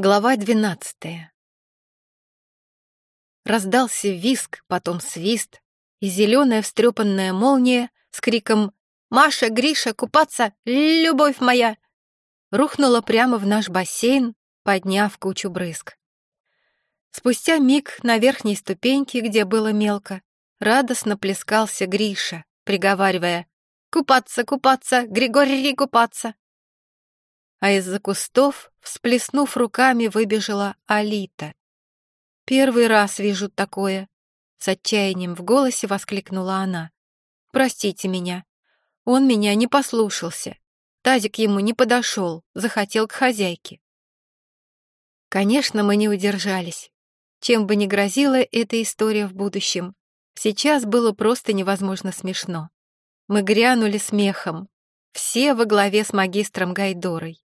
Глава двенадцатая. Раздался виск, потом свист, и зеленая встрепанная молния с криком «Маша, Гриша, купаться! Любовь моя!» рухнула прямо в наш бассейн, подняв кучу брызг. Спустя миг на верхней ступеньке, где было мелко, радостно плескался Гриша, приговаривая «Купаться, купаться, Григорий, купаться!» А из-за кустов, всплеснув руками, выбежала Алита. «Первый раз вижу такое!» — с отчаянием в голосе воскликнула она. «Простите меня. Он меня не послушался. Тазик ему не подошел, захотел к хозяйке». Конечно, мы не удержались. Чем бы ни грозила эта история в будущем, сейчас было просто невозможно смешно. Мы грянули смехом, все во главе с магистром Гайдорой.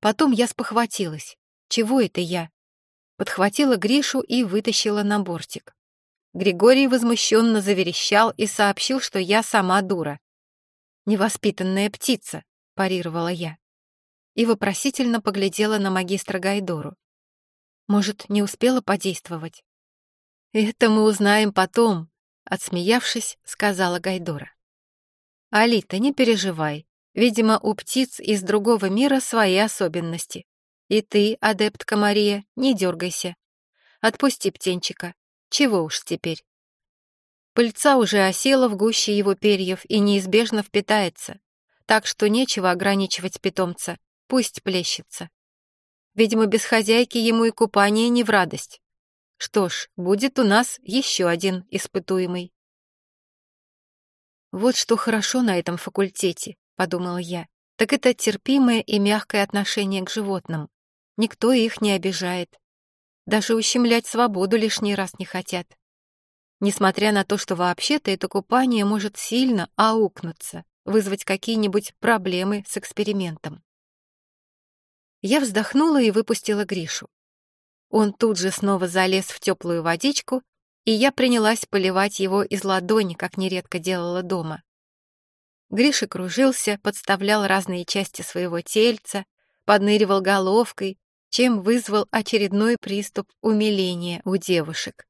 Потом я спохватилась. Чего это я? Подхватила Гришу и вытащила на бортик. Григорий возмущенно заверещал и сообщил, что я сама дура. «Невоспитанная птица», — парировала я. И вопросительно поглядела на магистра Гайдору. «Может, не успела подействовать?» «Это мы узнаем потом», — отсмеявшись, сказала Гайдора. «Алита, не переживай. Видимо, у птиц из другого мира свои особенности. И ты, адептка Мария, не дергайся. Отпусти птенчика. Чего уж теперь. Пыльца уже осела в гуще его перьев и неизбежно впитается, так что нечего ограничивать питомца, пусть плещется. Видимо, без хозяйки ему и купание не в радость. Что ж, будет у нас еще один испытуемый. Вот что хорошо на этом факультете. — подумала я, — так это терпимое и мягкое отношение к животным. Никто их не обижает. Даже ущемлять свободу лишний раз не хотят. Несмотря на то, что вообще-то это купание может сильно аукнуться, вызвать какие-нибудь проблемы с экспериментом. Я вздохнула и выпустила Гришу. Он тут же снова залез в теплую водичку, и я принялась поливать его из ладони, как нередко делала дома. Гриша кружился, подставлял разные части своего тельца, подныривал головкой, чем вызвал очередной приступ умиления у девушек.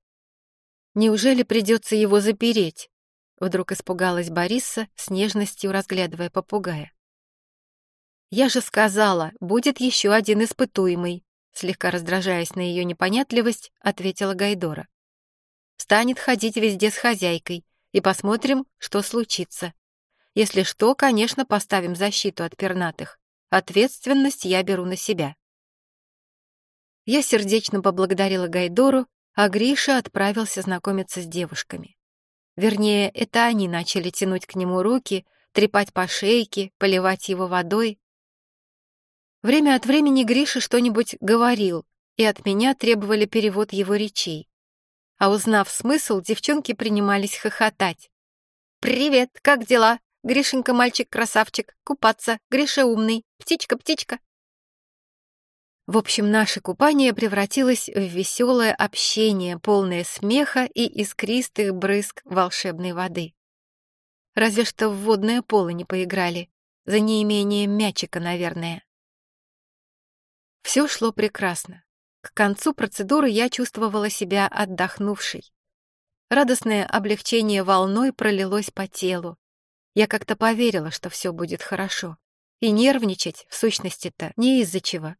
«Неужели придется его запереть?» Вдруг испугалась Бориса, с нежностью разглядывая попугая. «Я же сказала, будет еще один испытуемый», слегка раздражаясь на ее непонятливость, ответила Гайдора. «Станет ходить везде с хозяйкой, и посмотрим, что случится. Если что, конечно, поставим защиту от пернатых. Ответственность я беру на себя. Я сердечно поблагодарила Гайдору, а Гриша отправился знакомиться с девушками. Вернее, это они начали тянуть к нему руки, трепать по шейке, поливать его водой. Время от времени Гриша что-нибудь говорил, и от меня требовали перевод его речей. А узнав смысл, девчонки принимались хохотать. «Привет, как дела? Гришенька мальчик-красавчик, купаться, Гриша умный, птичка-птичка. В общем, наше купание превратилось в веселое общение, полное смеха и искристых брызг волшебной воды. Разве что в водное поло не поиграли, за неимением мячика, наверное. Все шло прекрасно. К концу процедуры я чувствовала себя отдохнувшей. Радостное облегчение волной пролилось по телу. Я как-то поверила, что все будет хорошо. И нервничать, в сущности-то, не из-за чего.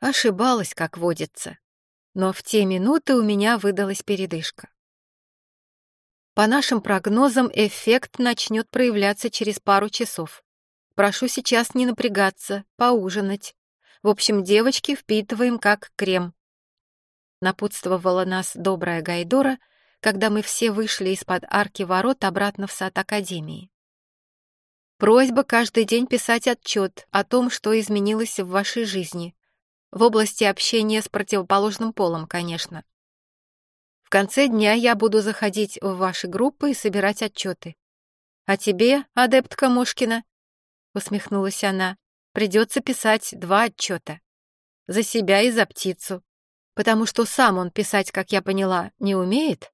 Ошибалась, как водится. Но в те минуты у меня выдалась передышка. По нашим прогнозам, эффект начнет проявляться через пару часов. Прошу сейчас не напрягаться, поужинать. В общем, девочки впитываем как крем. Напутствовала нас добрая Гайдора — когда мы все вышли из-под арки ворот обратно в сад Академии. Просьба каждый день писать отчет о том, что изменилось в вашей жизни. В области общения с противоположным полом, конечно. В конце дня я буду заходить в ваши группы и собирать отчеты. А тебе, адептка Мушкина, усмехнулась она, придется писать два отчета. За себя и за птицу. Потому что сам он писать, как я поняла, не умеет,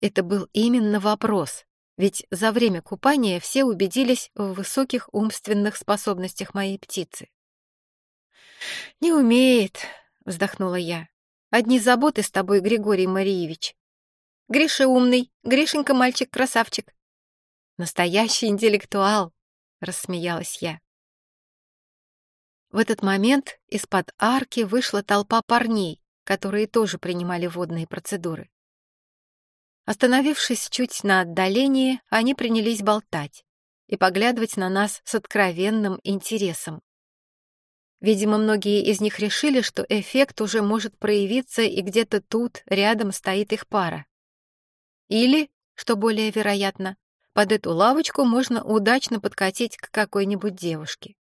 это был именно вопрос, ведь за время купания все убедились в высоких умственных способностях моей птицы. «Не умеет», — вздохнула я. «Одни заботы с тобой, Григорий Мариевич. Гриша умный, Гришенька мальчик-красавчик». «Настоящий интеллектуал», — рассмеялась я. В этот момент из-под арки вышла толпа парней, которые тоже принимали водные процедуры. Остановившись чуть на отдалении, они принялись болтать и поглядывать на нас с откровенным интересом. Видимо, многие из них решили, что эффект уже может проявиться, и где-то тут, рядом, стоит их пара. Или, что более вероятно, под эту лавочку можно удачно подкатить к какой-нибудь девушке.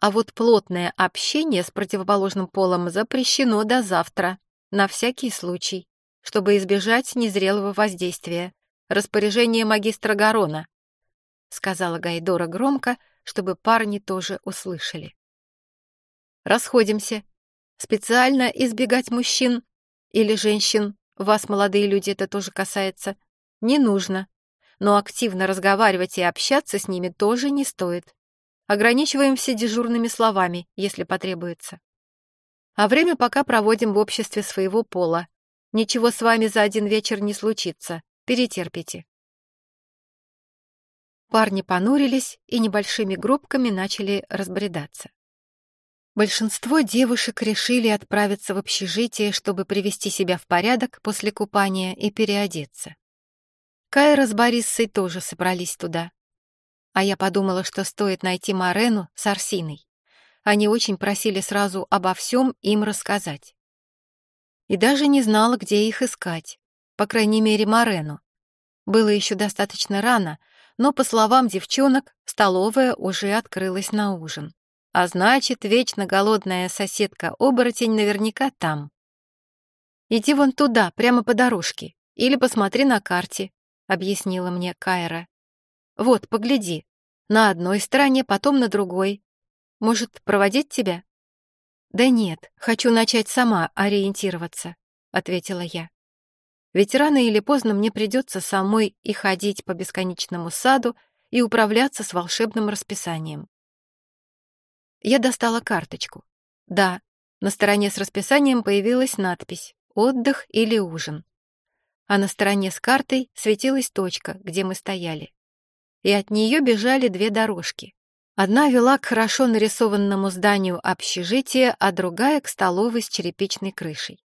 А вот плотное общение с противоположным полом запрещено до завтра, на всякий случай, чтобы избежать незрелого воздействия. Распоряжение магистра Гарона, сказала Гайдора громко, чтобы парни тоже услышали. Расходимся. Специально избегать мужчин или женщин, вас, молодые люди, это тоже касается, не нужно. Но активно разговаривать и общаться с ними тоже не стоит. Ограничиваемся дежурными словами, если потребуется. А время пока проводим в обществе своего пола. Ничего с вами за один вечер не случится. Перетерпите. Парни понурились и небольшими группками начали разбредаться. Большинство девушек решили отправиться в общежитие, чтобы привести себя в порядок после купания и переодеться. Кайра с Бориссой тоже собрались туда. А я подумала, что стоит найти Марену с Арсиной. Они очень просили сразу обо всем им рассказать. И даже не знала, где их искать, по крайней мере, Марену. Было еще достаточно рано, но, по словам девчонок, столовая уже открылась на ужин. А значит, вечно голодная соседка-оборотень наверняка там. «Иди вон туда, прямо по дорожке, или посмотри на карте», — объяснила мне Кайра. Вот, погляди. На одной стороне, потом на другой. Может, проводить тебя? Да нет, хочу начать сама ориентироваться, ответила я. Ведь рано или поздно мне придется самой и ходить по бесконечному саду и управляться с волшебным расписанием. Я достала карточку. Да, на стороне с расписанием появилась надпись «Отдых или ужин». А на стороне с картой светилась точка, где мы стояли и от нее бежали две дорожки. Одна вела к хорошо нарисованному зданию общежития, а другая — к столовой с черепичной крышей.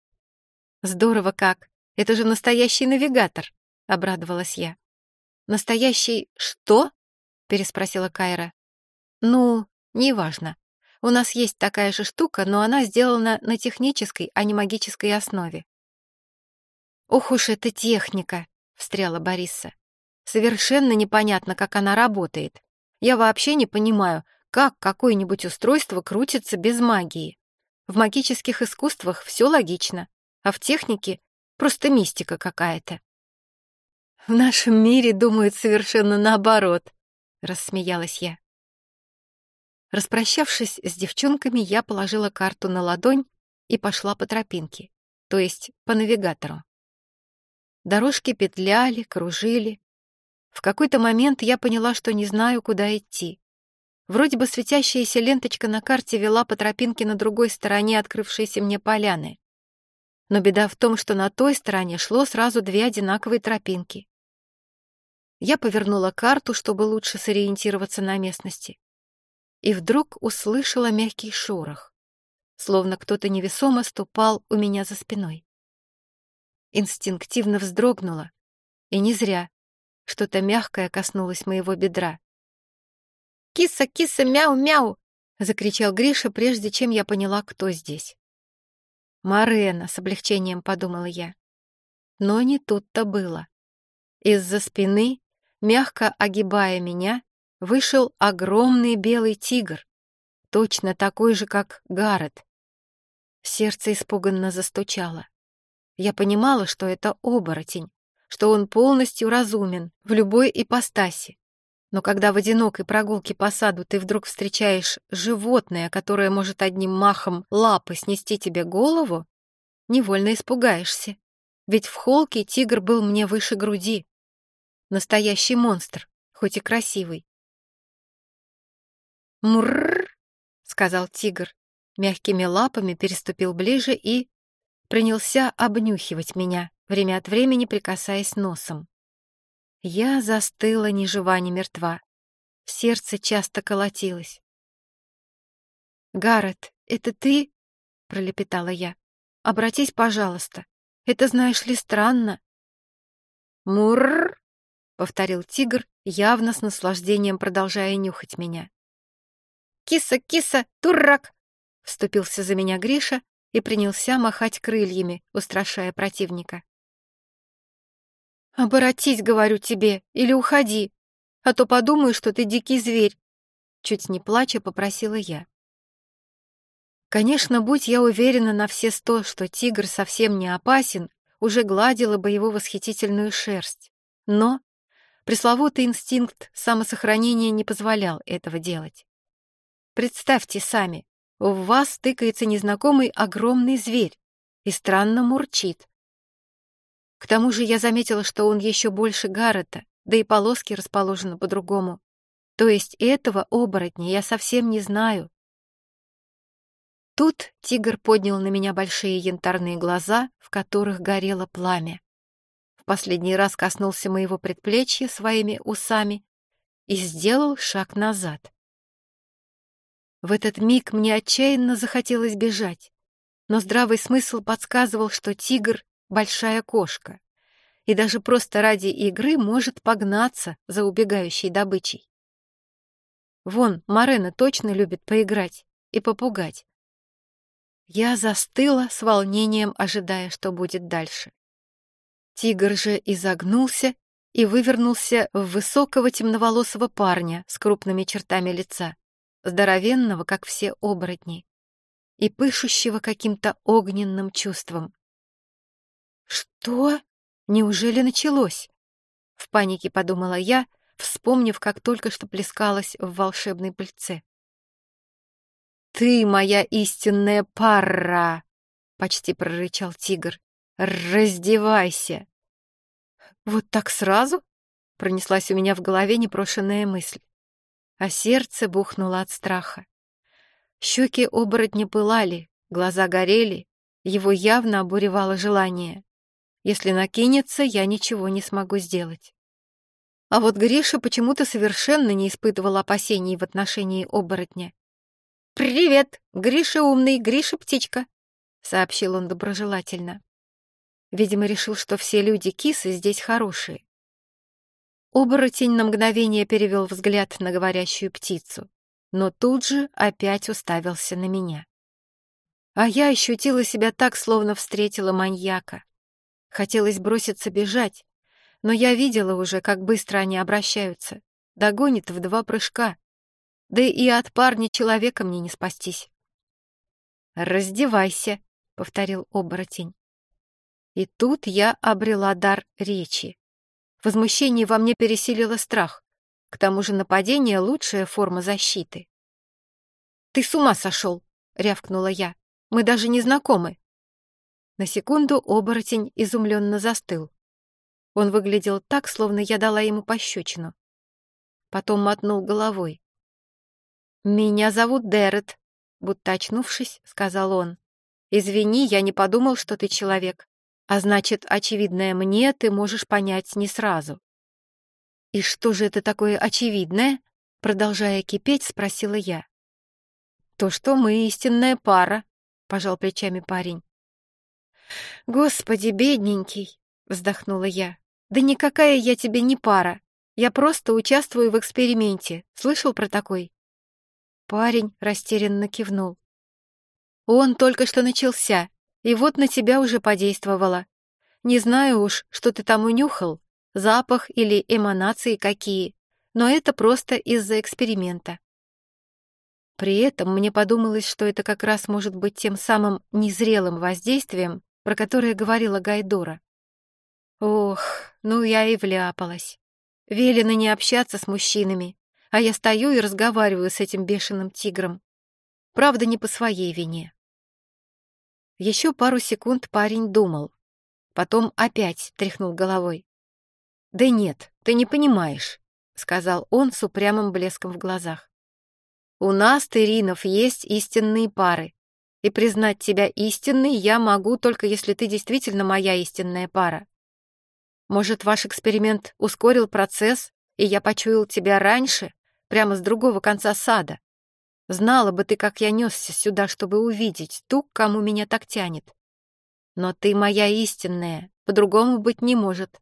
«Здорово как! Это же настоящий навигатор!» — обрадовалась я. «Настоящий что?» — переспросила Кайра. «Ну, неважно. У нас есть такая же штука, но она сделана на технической, а не магической основе». «Ох уж эта техника!» — встряла Бориса. Совершенно непонятно, как она работает. Я вообще не понимаю, как какое-нибудь устройство крутится без магии. В магических искусствах все логично, а в технике просто мистика какая-то. «В нашем мире думают совершенно наоборот», — рассмеялась я. Распрощавшись с девчонками, я положила карту на ладонь и пошла по тропинке, то есть по навигатору. Дорожки петляли, кружили, в какой-то момент я поняла, что не знаю, куда идти. Вроде бы светящаяся ленточка на карте вела по тропинке на другой стороне открывшейся мне поляны. Но беда в том, что на той стороне шло сразу две одинаковые тропинки. Я повернула карту, чтобы лучше сориентироваться на местности. И вдруг услышала мягкий шорох, словно кто-то невесомо ступал у меня за спиной. Инстинктивно вздрогнула, и не зря. Что-то мягкое коснулось моего бедра. «Киса, киса, мяу-мяу!» — закричал Гриша, прежде чем я поняла, кто здесь. «Марена», — с облегчением подумала я. Но не тут-то было. Из-за спины, мягко огибая меня, вышел огромный белый тигр, точно такой же, как Гаррет. Сердце испуганно застучало. Я понимала, что это оборотень, что он полностью разумен в любой ипостаси. Но когда в одинокой прогулке по саду ты вдруг встречаешь животное, которое может одним махом лапы снести тебе голову, невольно испугаешься. Ведь в холке тигр был мне выше груди. Настоящий монстр, хоть и красивый. «Мурррр!» — сказал тигр, мягкими лапами переступил ближе и принялся обнюхивать меня, время от времени прикасаясь носом. Я застыла ни жива, ни мертва. Сердце часто колотилось. «Гаррет, это ты?» — пролепетала я. «Обратись, пожалуйста. Это, знаешь ли, странно». «Мурр!» — повторил тигр, явно с наслаждением продолжая нюхать меня. «Киса, киса, дурак!» — вступился за меня Гриша и принялся махать крыльями, устрашая противника. «Оборотись, говорю тебе, или уходи, а то подумаю, что ты дикий зверь», чуть не плача попросила я. Конечно, будь я уверена на все сто, что тигр совсем не опасен, уже гладила бы его восхитительную шерсть. Но пресловутый инстинкт самосохранения не позволял этого делать. Представьте сами, в вас тыкается незнакомый огромный зверь и странно мурчит. К тому же я заметила, что он еще больше Гаррета, да и полоски расположены по-другому. То есть этого оборотня я совсем не знаю. Тут тигр поднял на меня большие янтарные глаза, в которых горело пламя. В последний раз коснулся моего предплечья своими усами и сделал шаг назад. В этот миг мне отчаянно захотелось бежать, но здравый смысл подсказывал, что тигр — большая кошка, и даже просто ради игры может погнаться за убегающей добычей. Вон, Марена точно любит поиграть и попугать. Я застыла с волнением, ожидая, что будет дальше. Тигр же изогнулся и вывернулся в высокого темноволосого парня с крупными чертами лица, здоровенного, как все оборотни, и пышущего каким-то огненным чувством. «Что? Неужели началось?» — в панике подумала я, вспомнив, как только что плескалась в волшебной пыльце. «Ты моя истинная пара!» — почти прорычал тигр. «Раздевайся!» «Вот так сразу?» — пронеслась у меня в голове непрошенная мысль. А сердце бухнуло от страха. Щеки оборотня пылали, глаза горели, его явно обуревало желание. Если накинется, я ничего не смогу сделать. А вот Гриша почему-то совершенно не испытывал опасений в отношении оборотня. «Привет! Гриша умный, Гриша птичка!» — сообщил он доброжелательно. Видимо, решил, что все люди-кисы здесь хорошие. Оборотень на мгновение перевел взгляд на говорящую птицу, но тут же опять уставился на меня. А я ощутила себя так, словно встретила маньяка. Хотелось броситься бежать, но я видела уже, как быстро они обращаются. Догонит в два прыжка, да и от парня человека мне не спастись. «Раздевайся», — повторил оборотень. И тут я обрела дар речи. Возмущение во мне пересилило страх. К тому же нападение — лучшая форма защиты. «Ты с ума сошел!» — рявкнула я. «Мы даже не знакомы». На секунду оборотень изумленно застыл. Он выглядел так, словно я дала ему пощечину. Потом мотнул головой. «Меня зовут Дерет», — будто очнувшись, сказал он. «Извини, я не подумал, что ты человек. А значит, очевидное мне ты можешь понять не сразу». «И что же это такое очевидное?» Продолжая кипеть, спросила я. «То, что мы истинная пара», — пожал плечами парень. «Господи, бедненький!» — вздохнула я. «Да никакая я тебе не пара. Я просто участвую в эксперименте. Слышал про такой?» Парень растерянно кивнул. «Он только что начался, и вот на тебя уже подействовало. Не знаю уж, что ты там унюхал, запах или эманации какие, но это просто из-за эксперимента». При этом мне подумалось, что это как раз может быть тем самым незрелым воздействием, про которое говорила Гайдора. Ох, ну я и вляпалась. Велено не общаться с мужчинами, а я стою и разговариваю с этим бешеным тигром. Правда, не по своей вине. Еще пару секунд парень думал. Потом опять тряхнул головой. «Да нет, ты не понимаешь», — сказал он с упрямым блеском в глазах. «У нас, Теринов, есть истинные пары, И признать тебя истинной я могу только если ты действительно моя истинная пара. Может, ваш эксперимент ускорил процесс, и я почуял тебя раньше, прямо с другого конца сада. Знала бы ты, как я несся сюда, чтобы увидеть ту, кому меня так тянет. Но ты моя истинная, по-другому быть не может.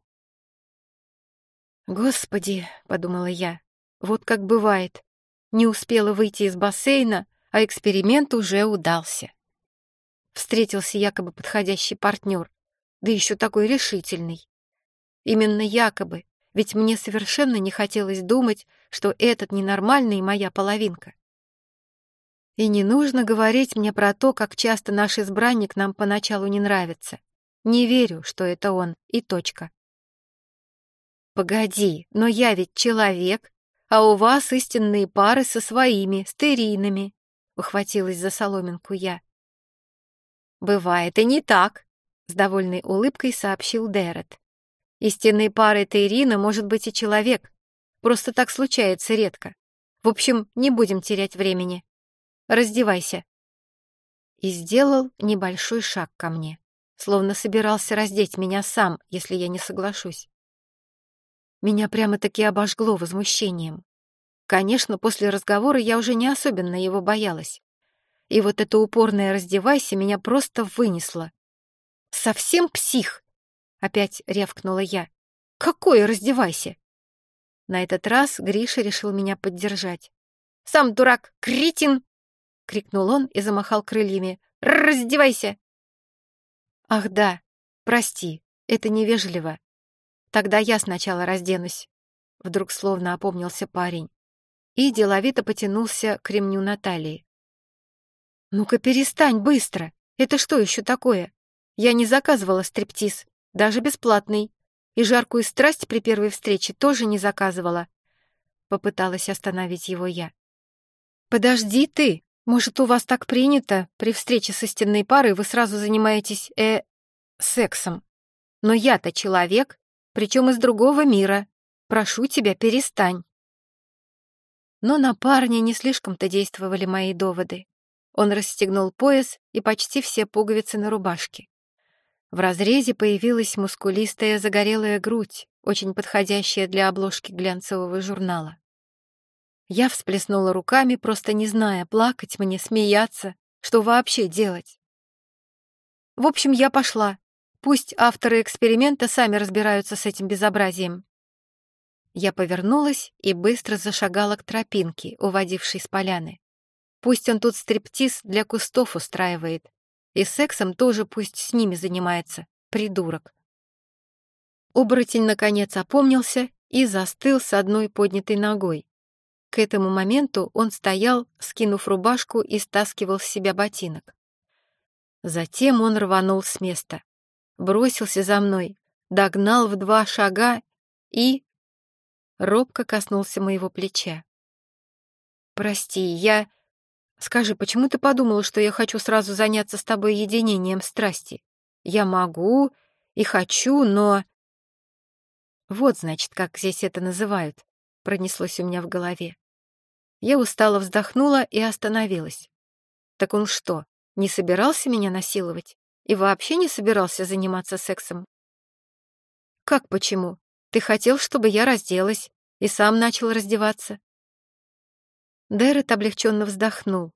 «Господи», — подумала я, — «вот как бывает. Не успела выйти из бассейна, а эксперимент уже удался». Встретился якобы подходящий партнер, да еще такой решительный. Именно якобы, ведь мне совершенно не хотелось думать, что этот ненормальный моя половинка. И не нужно говорить мне про то, как часто наш избранник нам поначалу не нравится. Не верю, что это он, и точка. Погоди, но я ведь человек, а у вас истинные пары со своими, стерийными, ухватилась за соломинку я. Бывает и не так, с довольной улыбкой сообщил Дерет. Истинной парой Тейрина может быть и человек, просто так случается редко. В общем, не будем терять времени. Раздевайся. И сделал небольшой шаг ко мне, словно собирался раздеть меня сам, если я не соглашусь. Меня прямо-таки обожгло возмущением. Конечно, после разговора я уже не особенно его боялась. И вот это упорное «раздевайся» меня просто вынесло. «Совсем псих!» — опять рявкнула я. «Какое раздевайся?» На этот раз Гриша решил меня поддержать. «Сам дурак, кретин!» — крикнул он и замахал крыльями. «Раздевайся!» «Ах да, прости, это невежливо. Тогда я сначала разденусь». Вдруг словно опомнился парень и деловито потянулся к ремню Натальи. «Ну-ка перестань быстро! Это что еще такое? Я не заказывала стриптиз, даже бесплатный, и жаркую страсть при первой встрече тоже не заказывала». Попыталась остановить его я. «Подожди ты!» Может, у вас так принято, при встрече с истинной парой вы сразу занимаетесь, э, сексом. Но я-то человек, причем из другого мира. Прошу тебя, перестань. Но на парня не слишком-то действовали мои доводы. Он расстегнул пояс и почти все пуговицы на рубашке. В разрезе появилась мускулистая загорелая грудь, очень подходящая для обложки глянцевого журнала. Я всплеснула руками, просто не зная, плакать мне, смеяться, что вообще делать. В общем, я пошла. Пусть авторы эксперимента сами разбираются с этим безобразием. Я повернулась и быстро зашагала к тропинке, уводившей с поляны. Пусть он тут стриптиз для кустов устраивает. И сексом тоже пусть с ними занимается, придурок. Оборотень, наконец, опомнился и застыл с одной поднятой ногой. К этому моменту он стоял, скинув рубашку и стаскивал с себя ботинок. Затем он рванул с места, бросился за мной, догнал в два шага и... Робко коснулся моего плеча. «Прости, я...» «Скажи, почему ты подумала, что я хочу сразу заняться с тобой единением страсти? Я могу и хочу, но...» «Вот, значит, как здесь это называют пронеслось у меня в голове. Я устало вздохнула и остановилась. Так он что, не собирался меня насиловать? И вообще не собирался заниматься сексом? Как почему? Ты хотел, чтобы я разделась, и сам начал раздеваться. Дерет облегченно вздохнул.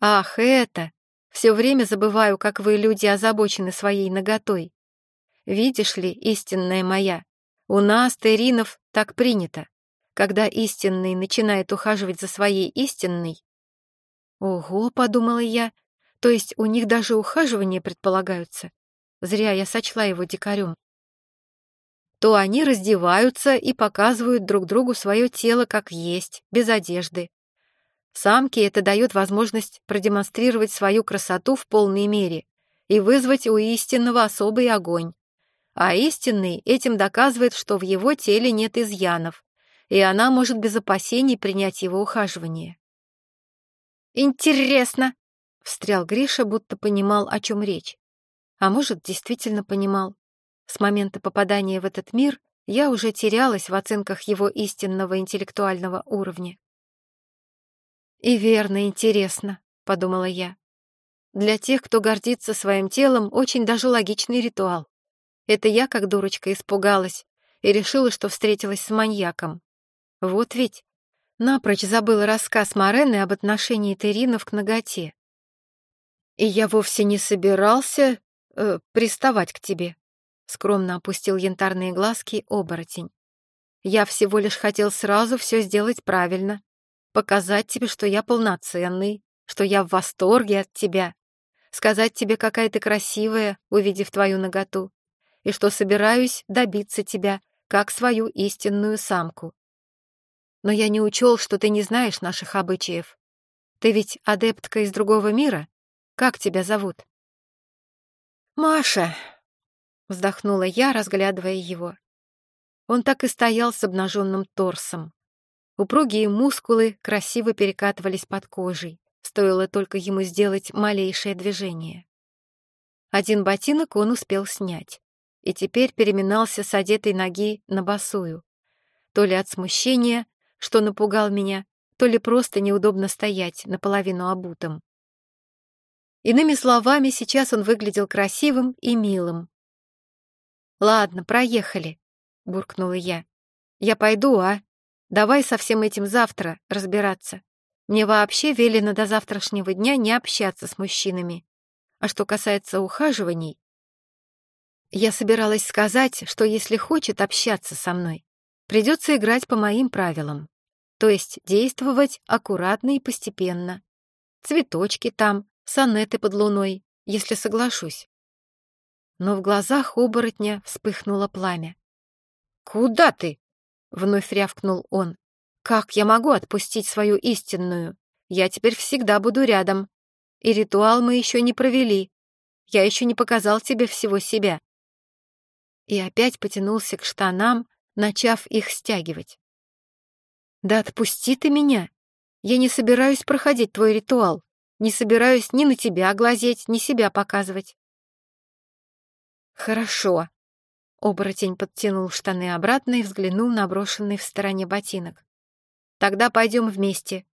Ах, это! Все время забываю, как вы, люди, озабочены своей наготой. Видишь ли, истинная моя, у нас, Теринов, так принято когда истинный начинает ухаживать за своей истинной. Ого, подумала я, то есть у них даже ухаживания предполагаются. Зря я сочла его дикарем. То они раздеваются и показывают друг другу свое тело как есть, без одежды. Самке это дает возможность продемонстрировать свою красоту в полной мере и вызвать у истинного особый огонь. А истинный этим доказывает, что в его теле нет изъянов, и она может без опасений принять его ухаживание. «Интересно!» — встрял Гриша, будто понимал, о чем речь. А может, действительно понимал. С момента попадания в этот мир я уже терялась в оценках его истинного интеллектуального уровня. «И верно, интересно», — подумала я. Для тех, кто гордится своим телом, очень даже логичный ритуал. Это я, как дурочка, испугалась и решила, что встретилась с маньяком. Вот ведь. Напрочь забыла рассказ Морены об отношении Теринов к ноготе. И я вовсе не собирался э, приставать к тебе. Скромно опустил янтарные глазки оборотень. Я всего лишь хотел сразу все сделать правильно. Показать тебе, что я полноценный, что я в восторге от тебя. Сказать тебе, какая ты красивая, увидев твою наготу. И что собираюсь добиться тебя, как свою истинную самку. Но я не учел, что ты не знаешь наших обычаев. Ты ведь адептка из другого мира? Как тебя зовут?» «Маша», — вздохнула я, разглядывая его. Он так и стоял с обнаженным торсом. Упругие мускулы красиво перекатывались под кожей, стоило только ему сделать малейшее движение. Один ботинок он успел снять, и теперь переминался с одетой ноги на босую. То ли от смущения, что напугал меня, то ли просто неудобно стоять наполовину обутым. Иными словами, сейчас он выглядел красивым и милым. «Ладно, проехали», — буркнула я. «Я пойду, а? Давай со всем этим завтра разбираться. Мне вообще велено до завтрашнего дня не общаться с мужчинами. А что касается ухаживаний, я собиралась сказать, что если хочет общаться со мной, придется играть по моим правилам то есть действовать аккуратно и постепенно. Цветочки там, сонеты под луной, если соглашусь. Но в глазах оборотня вспыхнуло пламя. «Куда ты?» — вновь рявкнул он. «Как я могу отпустить свою истинную? Я теперь всегда буду рядом. И ритуал мы еще не провели. Я еще не показал тебе всего себя». И опять потянулся к штанам, начав их стягивать. «Да отпусти ты меня! Я не собираюсь проходить твой ритуал, не собираюсь ни на тебя глазеть, ни себя показывать». «Хорошо». Оборотень подтянул штаны обратно и взглянул на брошенный в стороне ботинок. «Тогда пойдем вместе,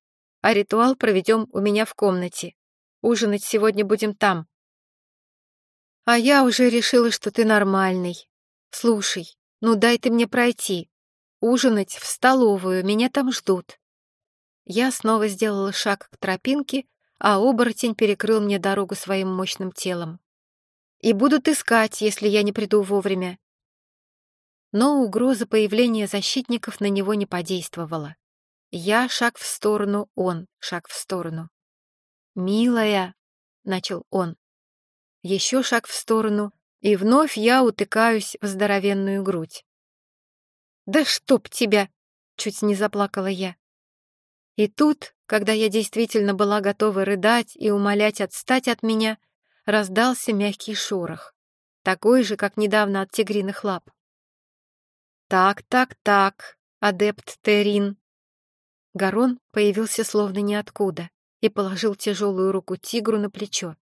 а ритуал проведем у меня в комнате. Ужинать сегодня будем там». «А я уже решила, что ты нормальный. Слушай, ну дай ты мне пройти, Ужинать в столовую, меня там ждут. Я снова сделала шаг к тропинке, а оборотень перекрыл мне дорогу своим мощным телом. И будут искать, если я не приду вовремя. Но угроза появления защитников на него не подействовала. Я шаг в сторону, он шаг в сторону. «Милая», — начал он. Еще шаг в сторону, и вновь я утыкаюсь в здоровенную грудь. «Да чтоб тебя!» — чуть не заплакала я. И тут, когда я действительно была готова рыдать и умолять отстать от меня, раздался мягкий шорох, такой же, как недавно от тигриных лап. «Так, так, так, адепт Терин!» Гарон появился словно ниоткуда и положил тяжелую руку тигру на плечо.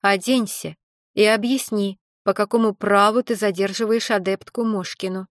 «Оденься и объясни, по какому праву ты задерживаешь адептку Мошкину».